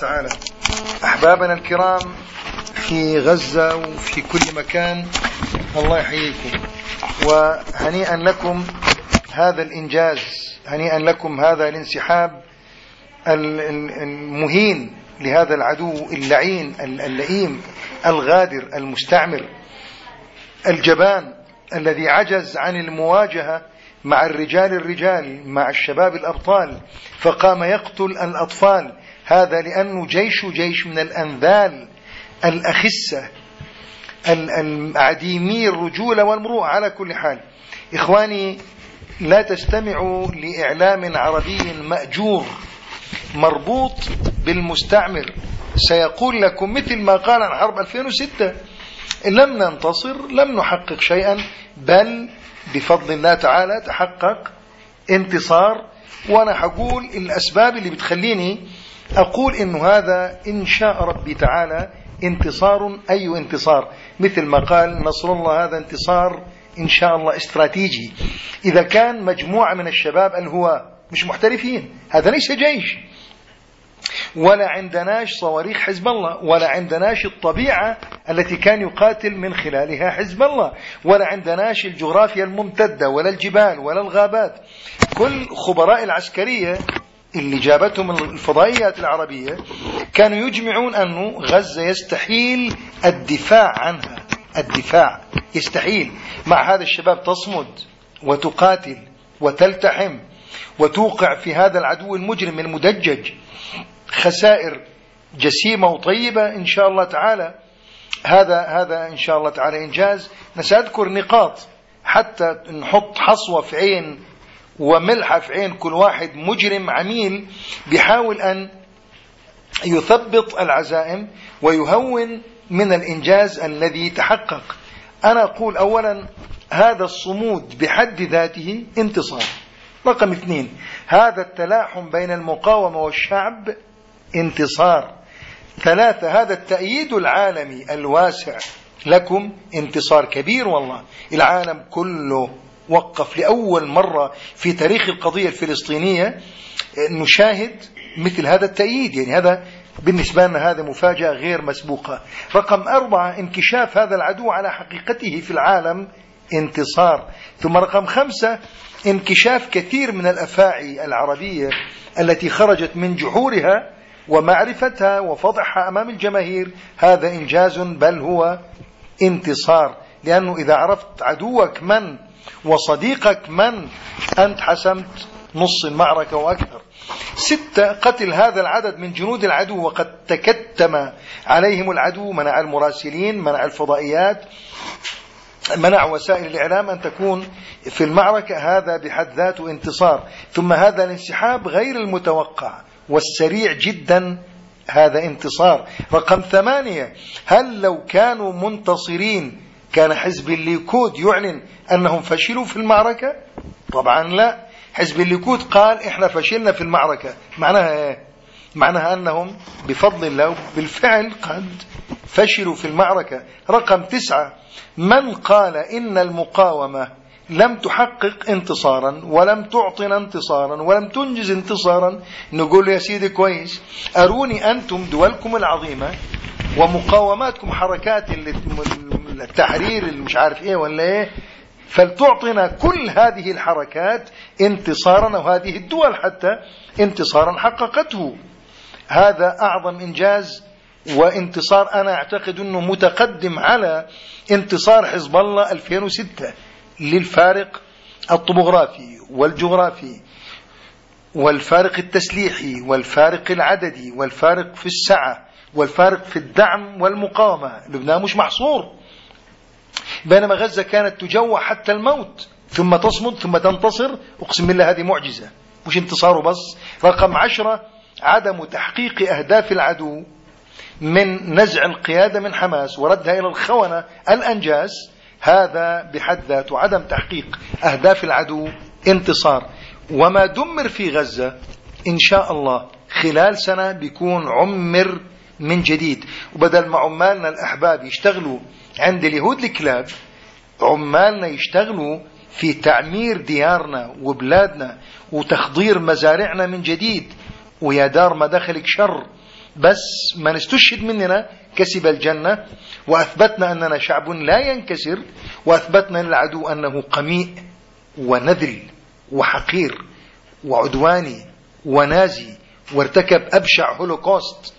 تعالى. أحبابنا الكرام في غزة وفي كل مكان الله يحييكم. وهنيئا لكم هذا الإنجاز هنيئا لكم هذا الانسحاب المهين لهذا العدو اللعين اللئيم الغادر المستعمر الجبان الذي عجز عن المواجهة مع الرجال الرجال مع الشباب الأبطال فقام يقتل الأطفال هذا لأنه جيش جيش من الأنذال الأخسة العديمي الرجولة والمروءة. على كل حال إخواني لا تستمعوا لإعلام عربي مأجور مربوط بالمستعمر. سيقول لكم مثل ما قال عن حرب 2006 لم ننتصر لم نحقق شيئا بل بفضل الله تعالى تحقق انتصار. وأنا حقول الأسباب اللي بتخليني أقول انه هذا إن شاء ربي تعالى انتصار أي انتصار؟ مثل ما قال نصر الله هذا انتصار إن شاء الله استراتيجي. إذا كان مجموعة من الشباب الهواة مش محترفين هذا ليس جيش. ولا عندناش صواريخ حزب الله ولا عندناش الطبيعة التي كان يقاتل من خلالها حزب الله ولا عندناش الجغرافيا الممتدة ولا الجبال ولا الغابات. كل خبراء العسكرية اللي جابتهم الفضائيات العربية كانوا يجمعون أنه غزة يستحيل الدفاع عنها. الدفاع يستحيل. مع هذا الشباب تصمد وتقاتل وتلتحم وتوقع في هذا العدو المجرم المدجج خسائر جسيمة وطيبة إن شاء الله تعالى. هذا هذا إن شاء الله تعالى إنجاز. سأذكر نقاط حتى نحط حصوة في عين وملحة في عين كل واحد مجرم عميل بيحاول أن يثبط العزائم ويهون من الإنجاز الذي تحقق. أنا أقول أولا هذا الصمود بحد ذاته انتصار. رقم اثنين هذا التلاحم بين المقاومة والشعب انتصار. ثلاثة هذا التأييد العالمي الواسع لكم انتصار كبير والله. العالم كله وقف لأول مرة في تاريخ القضية الفلسطينية نشاهد مثل هذا التأييد. يعني هذا بالنسبة لنا هذا مفاجأة غير مسبوقة. رقم أربعة انكشاف هذا العدو على حقيقته في العالم انتصار. ثم رقم خمسة انكشاف كثير من الأفاعي العربية التي خرجت من جحورها ومعرفتها وفضحها أمام الجماهير. هذا إنجاز بل هو انتصار. لأنه إذا عرفت عدوك من وصديقك من أنت حسمت نص المعركة وأكثر. ستة قتل هذا العدد من جنود العدو وقد تكتم عليهم العدو منع المراسلين منع الفضائيات منع وسائل الإعلام أن تكون في المعركة هذا بحد ذاته انتصار. ثم هذا الانسحاب غير المتوقع والسريع جدا هذا انتصار. رقم ثمانية هل لو كانوا منتصرين كان حزب الليكود يعلن أنهم فشلوا في المعركة؟ طبعا لا. حزب الليكود قال إحنا فشلنا في المعركة. معناها إيه؟ معناها أنهم بفضل الله بالفعل قد فشلوا في المعركة. رقم تسعة. من قال إن المقاومة لم تحقق انتصارا ولم تعطنا انتصارا ولم تنجز انتصارا؟ نقول يا سيدي كويس. أروني أنتم دولكم العظيمة ومقاوماتكم حركات التحرير اللي مش عارف إيه ولا إيه فلتعطنا كل هذه الحركات انتصارا وهذه الدول حتى انتصارا حققته. هذا أعظم إنجاز وانتصار أنا أعتقد أنه متقدم على انتصار حزب الله 2006 للفارق الطبوغرافي والجغرافي والفارق التسليحي والفارق العددي والفارق في السعة والفارق في الدعم والمقاومة. لبنان مش محصور. بينما غزة كانت تجوع حتى الموت ثم تصمد ثم تنتصر. أقسم بالله هذه معجزة. مش انتصاره بس رقم عشرة عدم تحقيق أهداف العدو من نزع القيادة من حماس وردها إلى الخونة الأنجاز. هذا بحد ذاته عدم تحقيق أهداف العدو انتصار. وما دمر في غزة إن شاء الله خلال سنة بيكون عمر من جديد. وبدل ما عمالنا الأحباب يشتغلوا عند اليهود الكلاب عمالنا يشتغلوا في تعمير ديارنا وبلادنا وتخضير مزارعنا من جديد ويا دار ما دخلك شر. بس من استشهد مننا كسب الجنة وأثبتنا أننا شعب لا ينكسر وأثبتنا للعدو أنه قميء ونذل وحقير وعدواني ونازي وارتكب أبشع هولوكوست.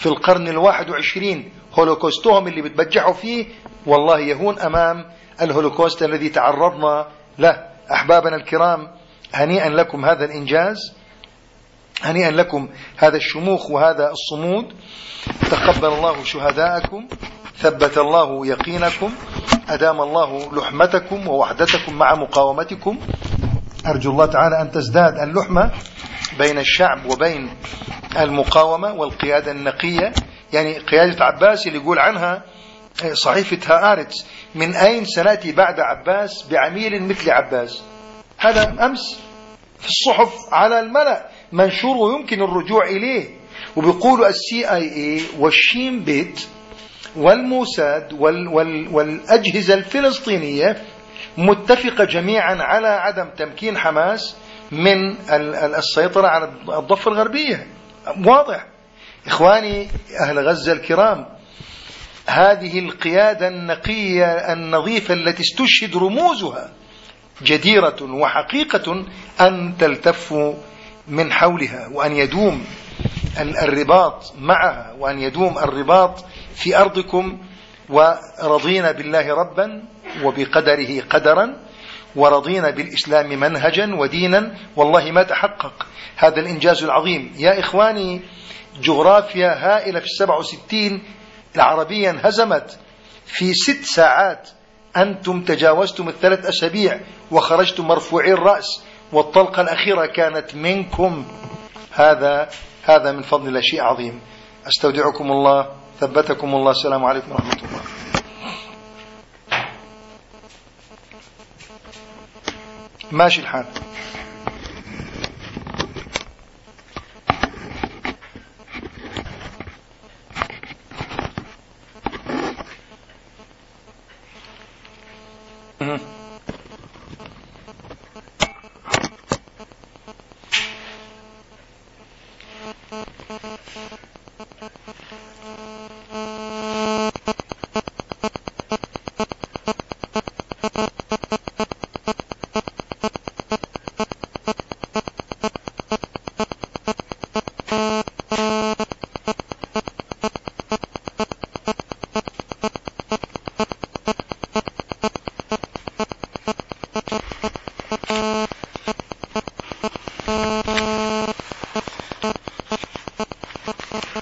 في القرن الواحد وعشرين هولوكوستهم اللي بتبجحوا فيه والله يهون أمام الهولوكوست الذي تعرضنا له. أحبابنا الكرام هنيئا لكم هذا الإنجاز هنيئا لكم هذا الشموخ وهذا الصمود. تقبل الله شهداءكم ثبت الله يقينكم أدام الله لحمتكم ووحدتكم مع مقاومتكم. أرجو الله تعالى أن تزداد اللحمة بين الشعب وبين المقاومة والقيادة النقية. يعني قيادة عباس اللي يقول عنها صحيفة هآرتس من أين سنأتي بعد عباس بعميل مثل عباس؟ هذا أمس في الصحف على الملأ منشور ويمكن الرجوع إليه. وبيقولوا ال CIA والشين بيت والموساد وال وال والأجهزة الفلسطينية متفقة جميعا على عدم تمكين حماس من السيطرة على الضفة الغربية. واضح. إخواني أهل غزة الكرام هذه القيادة النقية النظيفة التي استشهد رموزها جديرة وحقيقة أن تلتف من حولها وأن يدوم الرباط معها وأن يدوم الرباط في أرضكم ورضينا بالله ربا. وبقدره قدرا ورضينا بالإسلام منهجا ودينا. والله ما تحقق هذا الإنجاز العظيم. يا إخواني جغرافيا هائلة في السبع وستين. العربية انهزمت في ست ساعات. أنتم تجاوزتم الثلاث أسابيع وخرجتم مرفوعي الرأس. والطلقة الأخيرة كانت منكم. هذا هذا من فضل الله شيء عظيم. أستودعكم الله ثبتكم الله. السلام عليكم ورحمة الله. ماشي الحال.